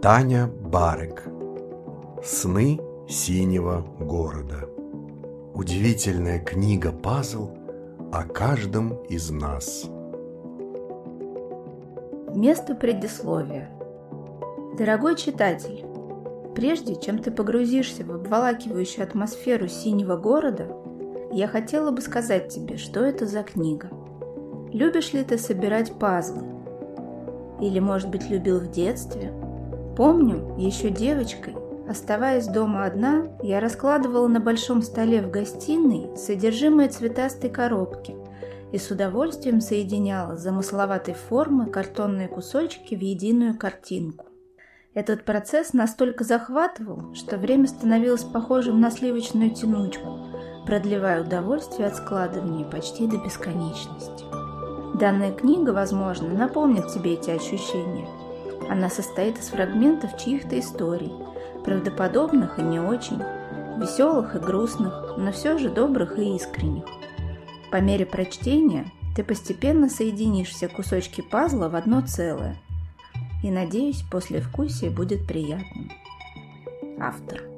Таня Барек. Сны синего города Удивительная книга-пазл о каждом из нас. Место предисловия. Дорогой читатель, прежде чем ты погрузишься в обволакивающую атмосферу синего города, я хотела бы сказать тебе, что это за книга. Любишь ли ты собирать пазлы? Или, может быть, любил в детстве – Помню, еще девочкой, оставаясь дома одна, я раскладывала на большом столе в гостиной содержимое цветастой коробки и с удовольствием соединяла замысловатой формы картонные кусочки в единую картинку. Этот процесс настолько захватывал, что время становилось похожим на сливочную тянучку, продлевая удовольствие от складывания почти до бесконечности. Данная книга, возможно, напомнит тебе эти ощущения – она состоит из фрагментов чьих-то историй, правдоподобных и не очень, веселых и грустных, но все же добрых и искренних. По мере прочтения ты постепенно соединишь все кусочки пазла в одно целое. И надеюсь, после вкусия будет приятным. Автор.